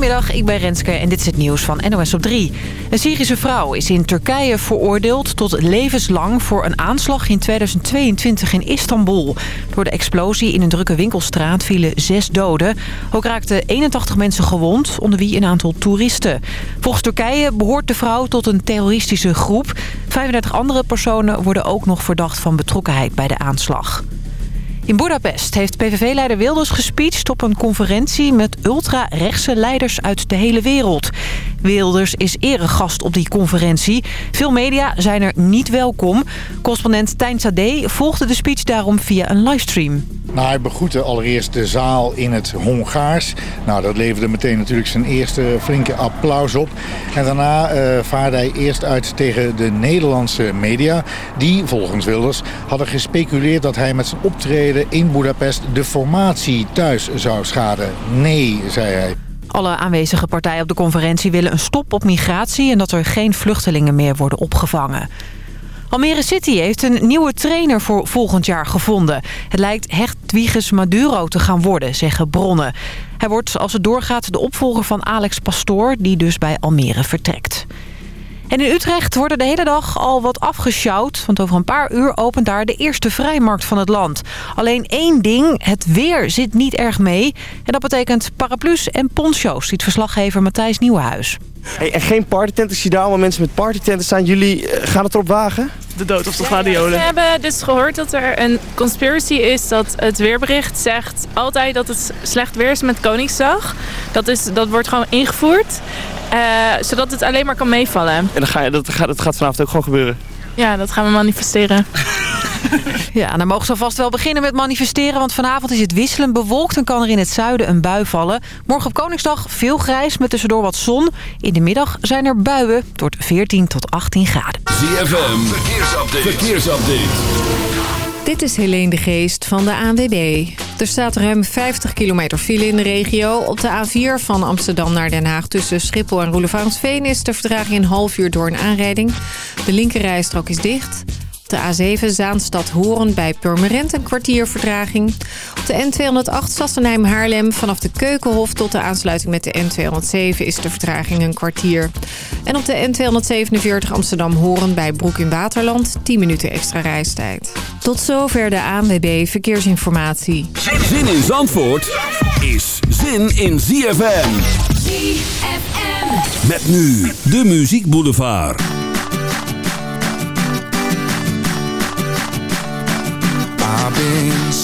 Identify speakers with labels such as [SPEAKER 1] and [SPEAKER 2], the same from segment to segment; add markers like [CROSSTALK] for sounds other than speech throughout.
[SPEAKER 1] Goedemiddag, ik ben Renske en dit is het nieuws van NOS op 3. Een Syrische vrouw is in Turkije veroordeeld tot levenslang voor een aanslag in 2022 in Istanbul. Door de explosie in een drukke winkelstraat vielen zes doden. Ook raakten 81 mensen gewond, onder wie een aantal toeristen. Volgens Turkije behoort de vrouw tot een terroristische groep. 35 andere personen worden ook nog verdacht van betrokkenheid bij de aanslag. In Budapest heeft PVV-leider Wilders gespeecht op een conferentie met ultra-rechtse leiders uit de hele wereld. Wilders is eregast op die conferentie. Veel media zijn er niet welkom. Correspondent Tijn Sade volgde de speech daarom via een livestream.
[SPEAKER 2] Nou, hij begroette allereerst de zaal in het Hongaars. Nou, dat leverde meteen natuurlijk zijn eerste flinke applaus op. En daarna uh, vaarde hij eerst uit tegen de Nederlandse media. Die, volgens Wilders, hadden gespeculeerd dat hij met zijn optreden in Budapest de formatie thuis zou schaden. Nee, zei hij.
[SPEAKER 1] Alle aanwezige partijen op de conferentie willen een stop op migratie... en dat er geen vluchtelingen meer worden opgevangen. Almere City heeft een nieuwe trainer voor volgend jaar gevonden. Het lijkt Hedwiges Maduro te gaan worden, zeggen bronnen. Hij wordt, als het doorgaat, de opvolger van Alex Pastoor... die dus bij Almere vertrekt. En in Utrecht worden de hele dag al wat afgesjouwd. Want over een paar uur opent daar de eerste vrijmarkt van het land. Alleen één ding, het weer zit niet erg mee. En dat betekent paraplu's en poncho's, ziet verslaggever Matthijs Nieuwenhuis.
[SPEAKER 3] Hey, en geen partytent. Ik zie daar allemaal mensen met partytenten staan. Jullie uh, gaan het erop wagen?
[SPEAKER 4] De dood of de gladiolen.
[SPEAKER 5] we hebben dus gehoord dat er een conspiracy is dat het weerbericht zegt altijd dat het slecht weer is met Koningsdag. Dat, is, dat wordt gewoon ingevoerd, zodat het alleen maar kan meevallen. En
[SPEAKER 3] dan ga je, dat, gaat, dat gaat vanavond ook gewoon gebeuren?
[SPEAKER 5] Ja, dat gaan we manifesteren. [LAUGHS]
[SPEAKER 1] Ja, dan mogen ze vast wel beginnen met manifesteren... want vanavond is het wisselend bewolkt en kan er in het zuiden een bui vallen. Morgen op Koningsdag veel grijs met tussendoor wat zon. In de middag zijn er buien. Het wordt 14 tot 18 graden.
[SPEAKER 6] ZFM, verkeersupdate. verkeersupdate.
[SPEAKER 7] Dit is Helene de Geest van de ANWB. Er staat ruim 50 kilometer file in de regio. Op de A4 van Amsterdam naar Den Haag tussen Schiphol en Roelevarensveen... is de vertraging een half uur door een aanrijding. De linkerrijstrook is dicht... De A7 Zaanstad-Horen bij Purmerend een kwartier vertraging. Op de N208 Sassenheim-Haarlem vanaf de Keukenhof tot de aansluiting met de N207 is de vertraging een kwartier. En op de N247 Amsterdam-Horen bij Broek in Waterland 10 minuten extra reistijd. Tot zover de ANWB Verkeersinformatie.
[SPEAKER 6] Zin in Zandvoort is zin in ZFM.
[SPEAKER 8] ZFM.
[SPEAKER 6] Met nu de Muziek Boulevard.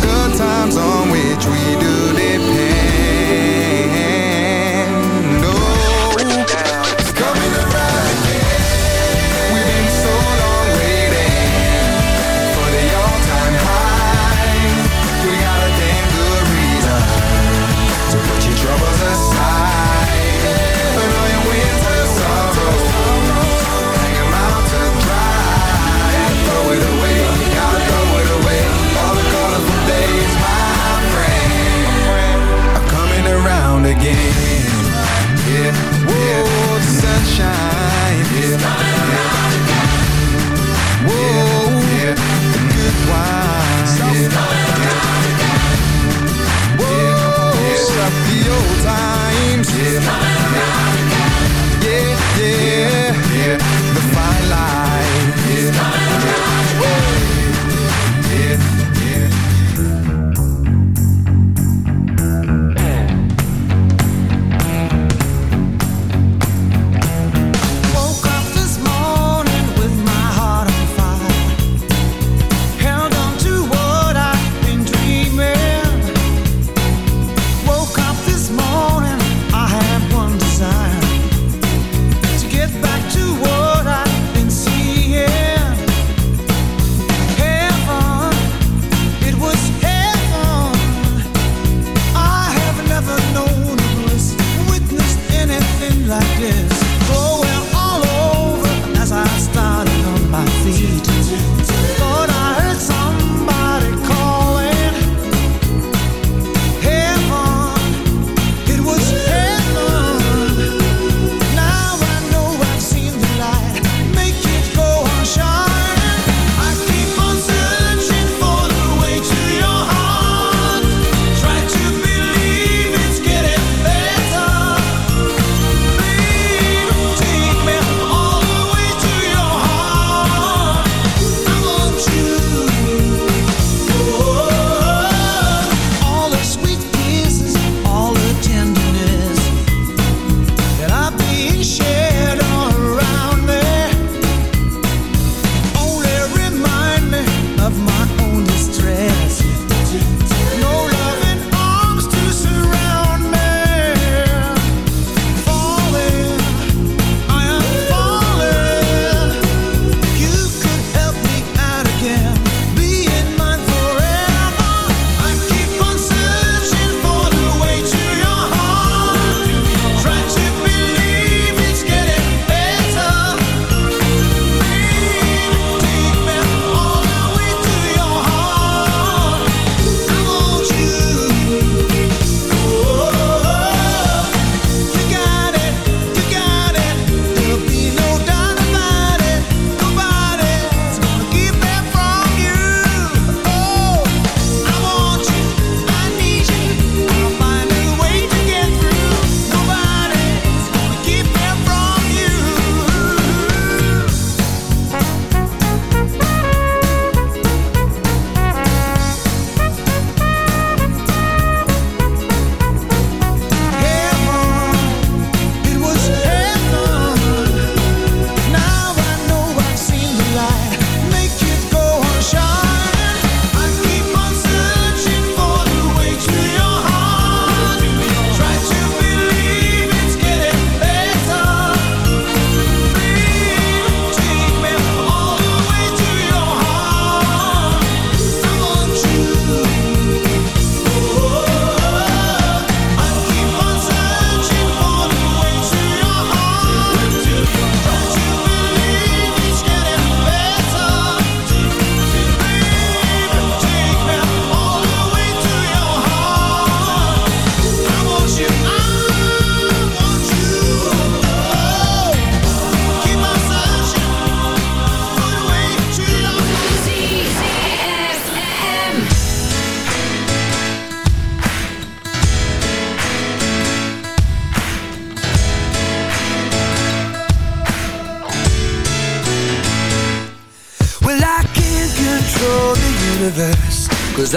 [SPEAKER 9] good times on which we do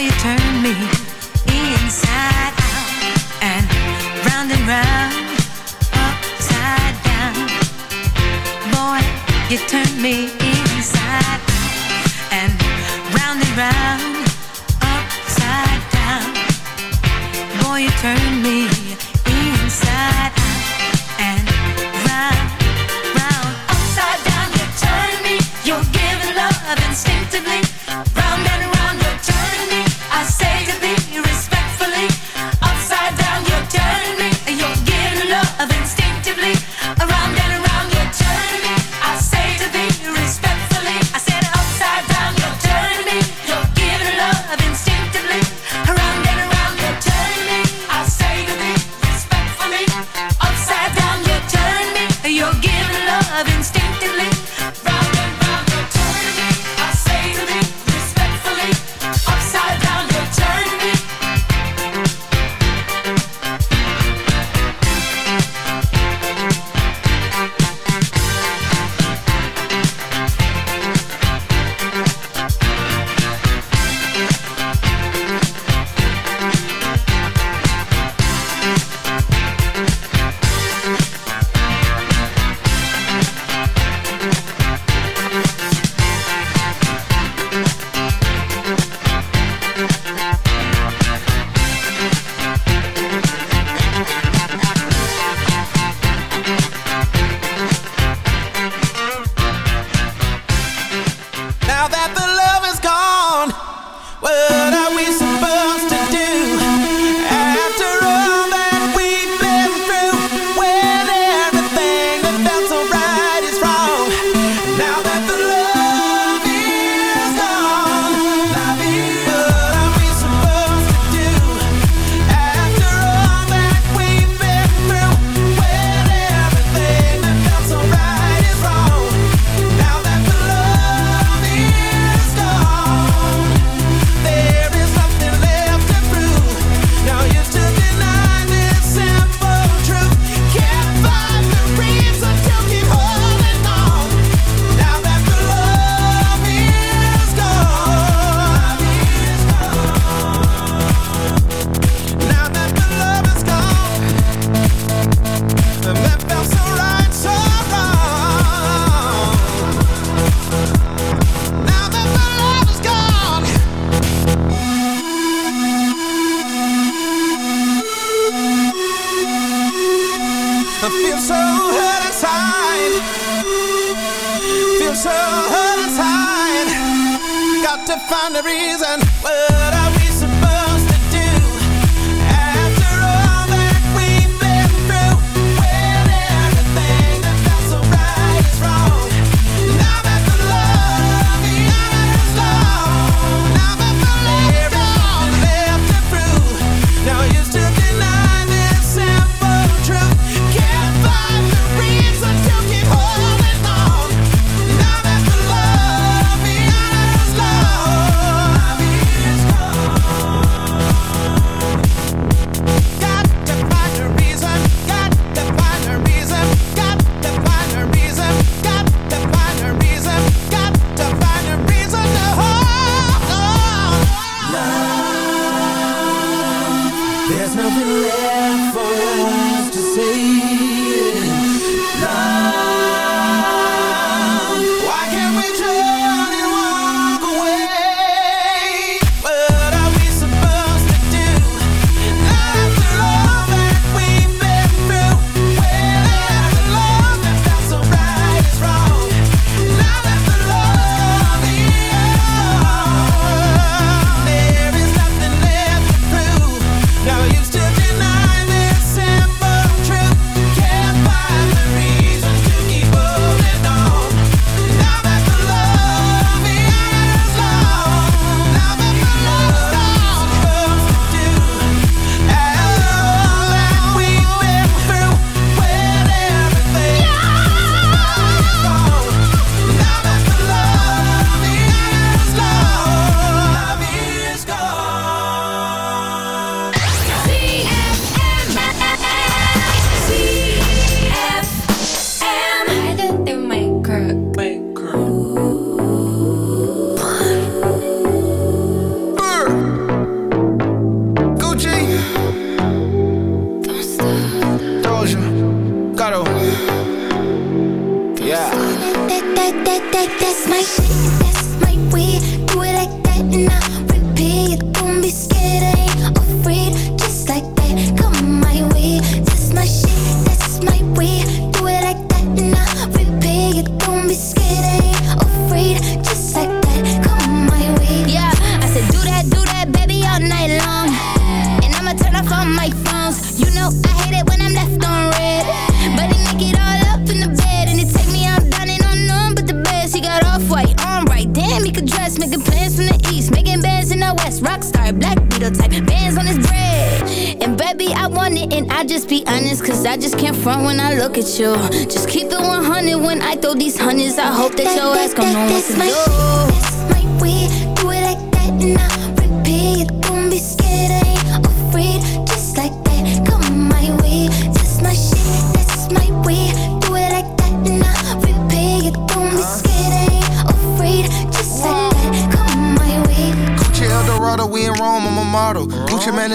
[SPEAKER 10] you turn me
[SPEAKER 11] nothing left
[SPEAKER 10] for us to say.
[SPEAKER 12] West. Rockstar, black beetle type, bands on his bread. And baby, I want it, and I just be honest, cause I just can't front when I look at you. Just keep it 100 when I throw these hundreds. I hope that your ass gon' know what to do.
[SPEAKER 13] that's my way. Do it like that I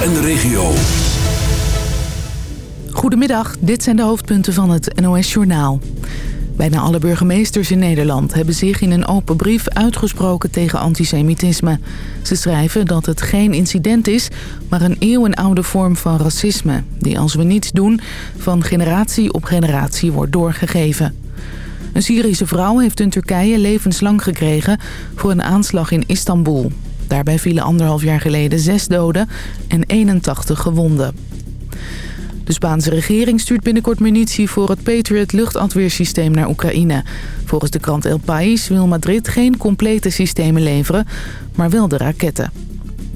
[SPEAKER 6] En de regio.
[SPEAKER 13] Goedemiddag, dit zijn de hoofdpunten van het NOS-journaal. Bijna alle burgemeesters in Nederland hebben zich in een open brief uitgesproken tegen antisemitisme. Ze schrijven dat het geen incident is, maar een eeuwenoude vorm van racisme... die als we niets doen, van generatie op generatie wordt doorgegeven. Een Syrische vrouw heeft in Turkije levenslang gekregen voor een aanslag in Istanbul. Daarbij vielen anderhalf jaar geleden zes doden en 81 gewonden. De Spaanse regering stuurt binnenkort munitie voor het Patriot-luchtadweersysteem naar Oekraïne. Volgens de krant El País wil Madrid geen complete systemen leveren, maar wel de raketten.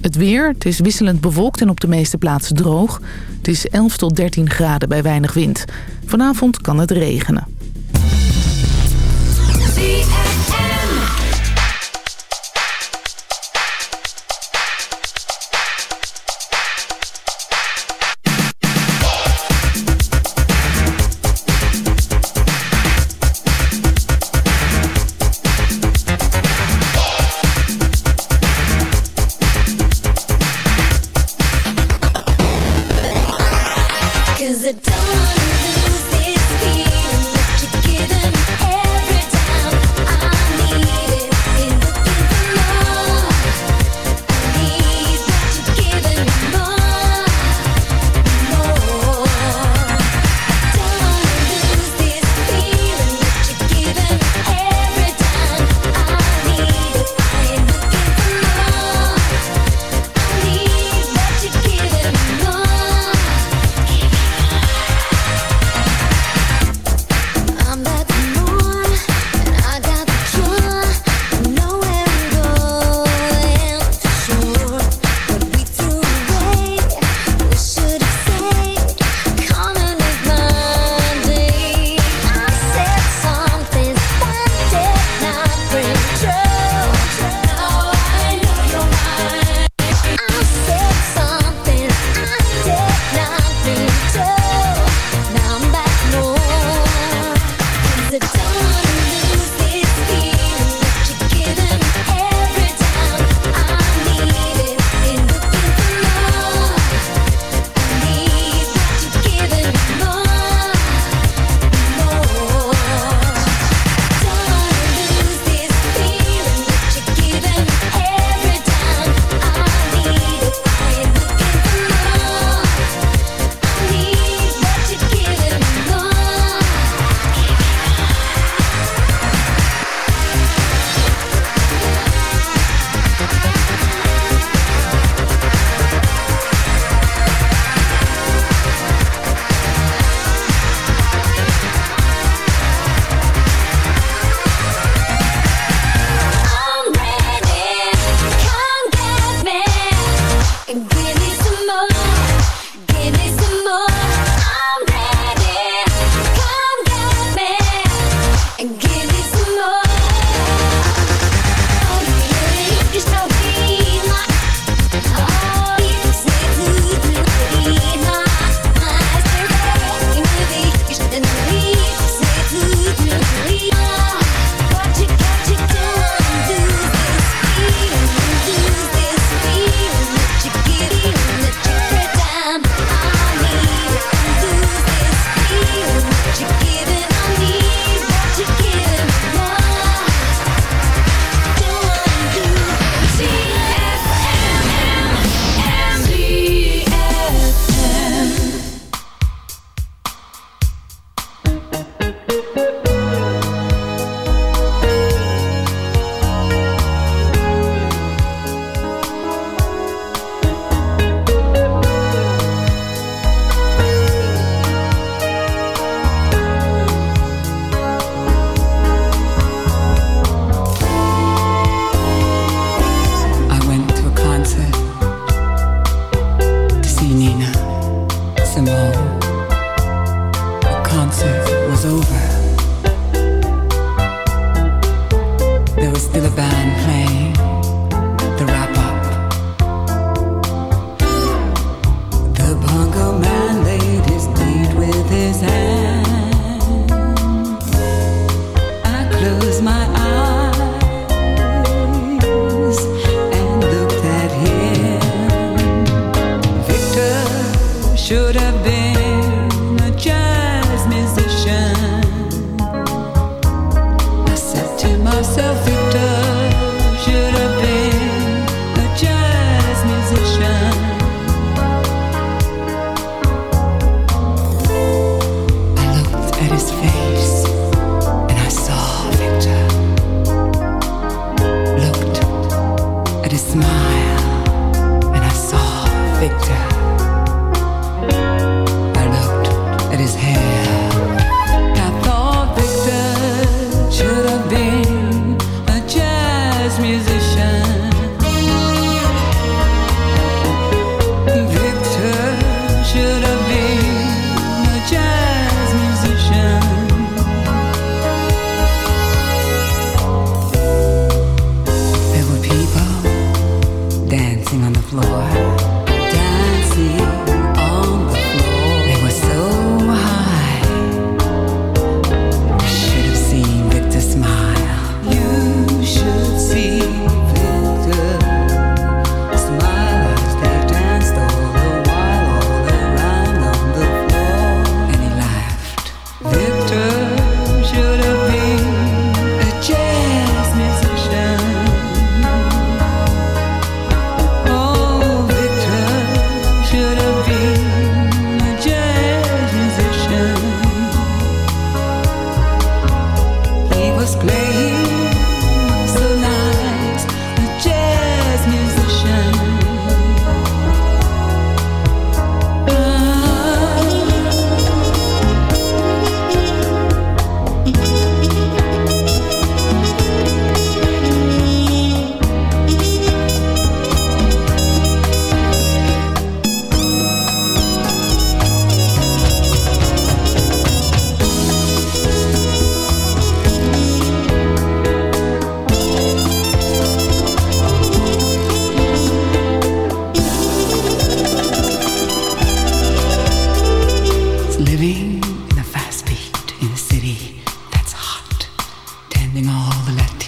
[SPEAKER 13] Het weer, het is wisselend bewolkt en op de meeste plaatsen droog. Het is 11 tot 13 graden bij weinig wind. Vanavond kan het regenen.
[SPEAKER 14] victor.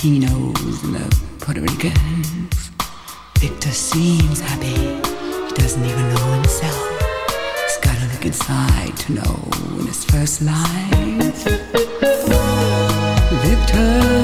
[SPEAKER 14] Latinos love Puerto Ricans. Victor seems happy. He doesn't even know himself. He's gotta look inside to know in his first life. Victor.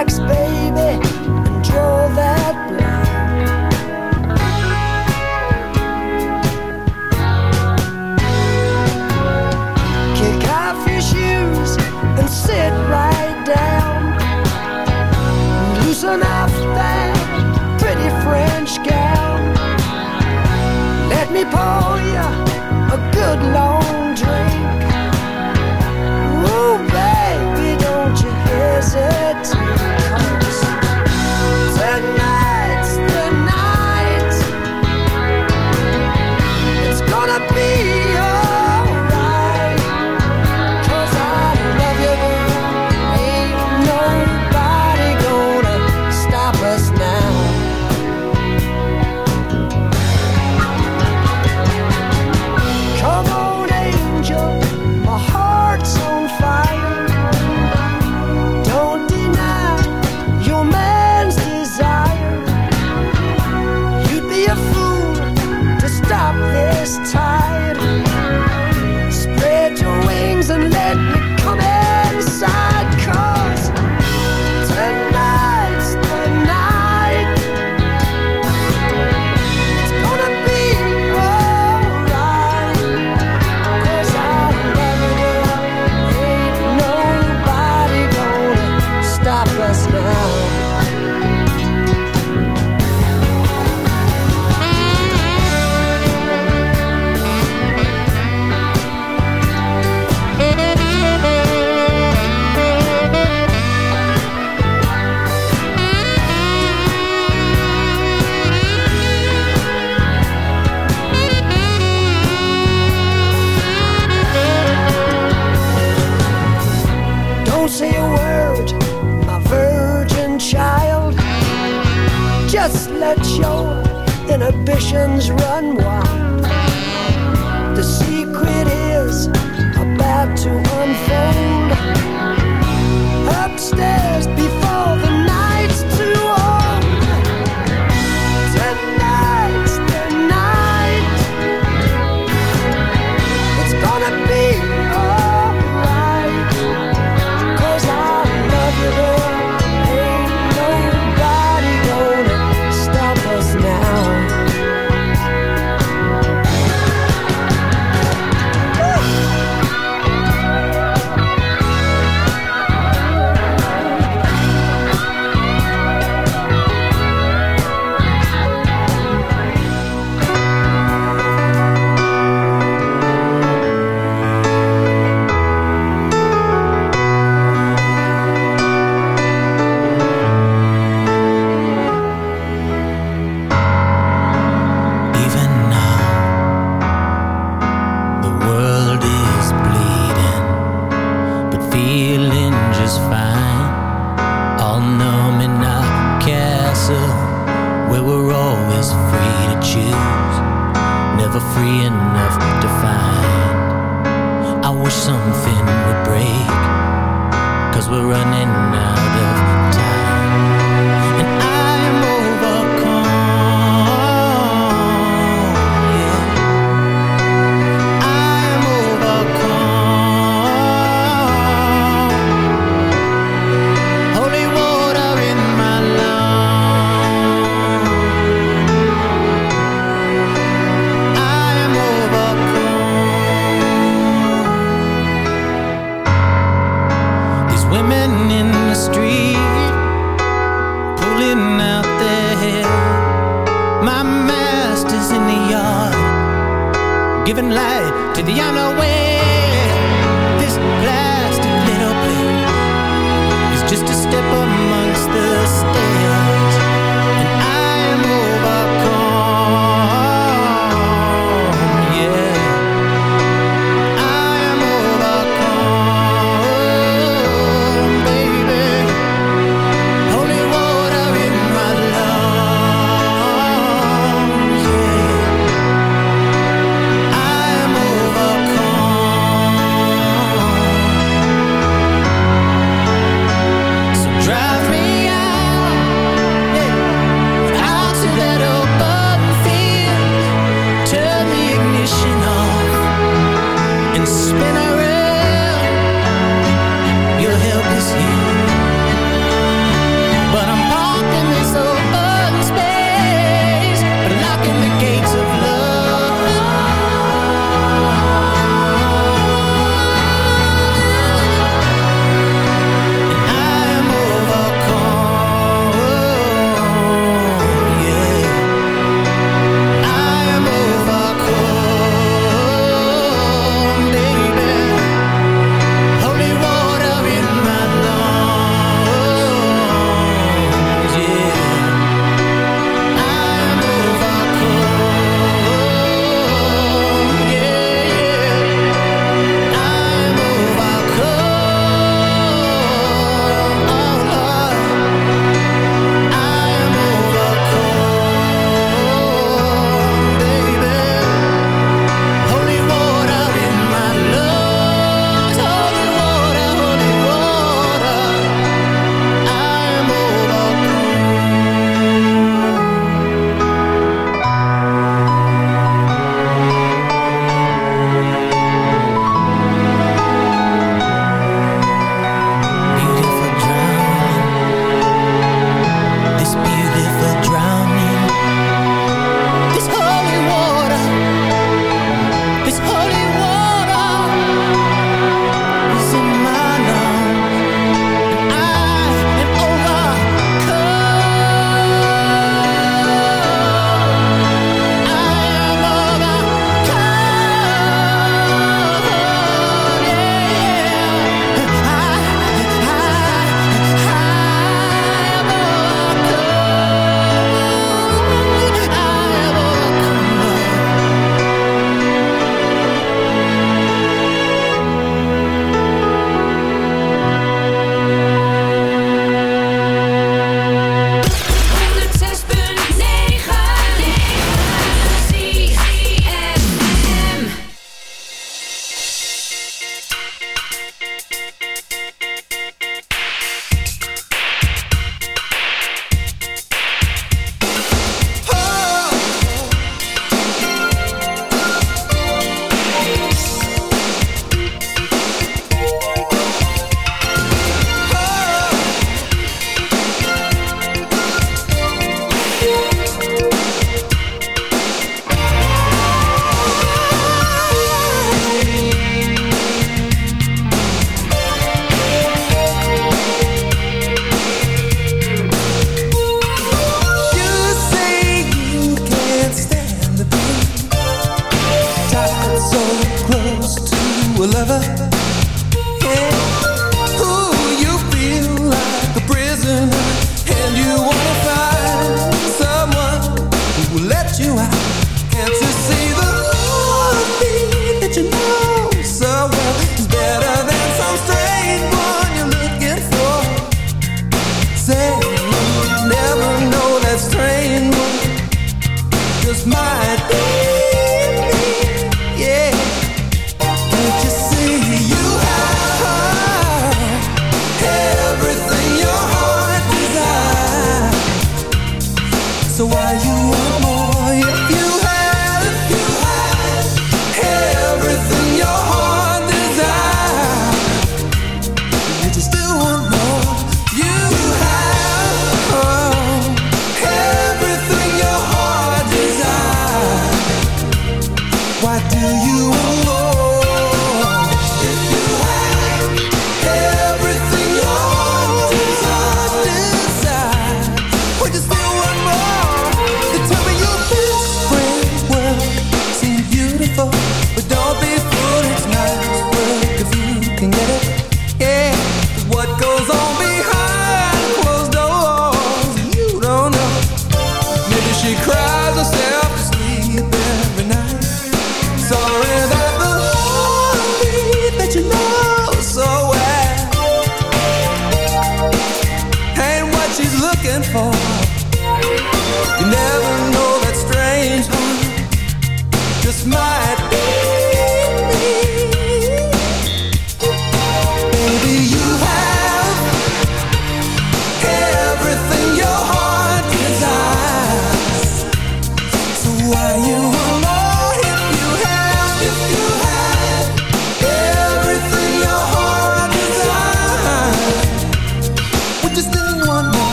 [SPEAKER 15] backspace. Just let your inhibitions run wild.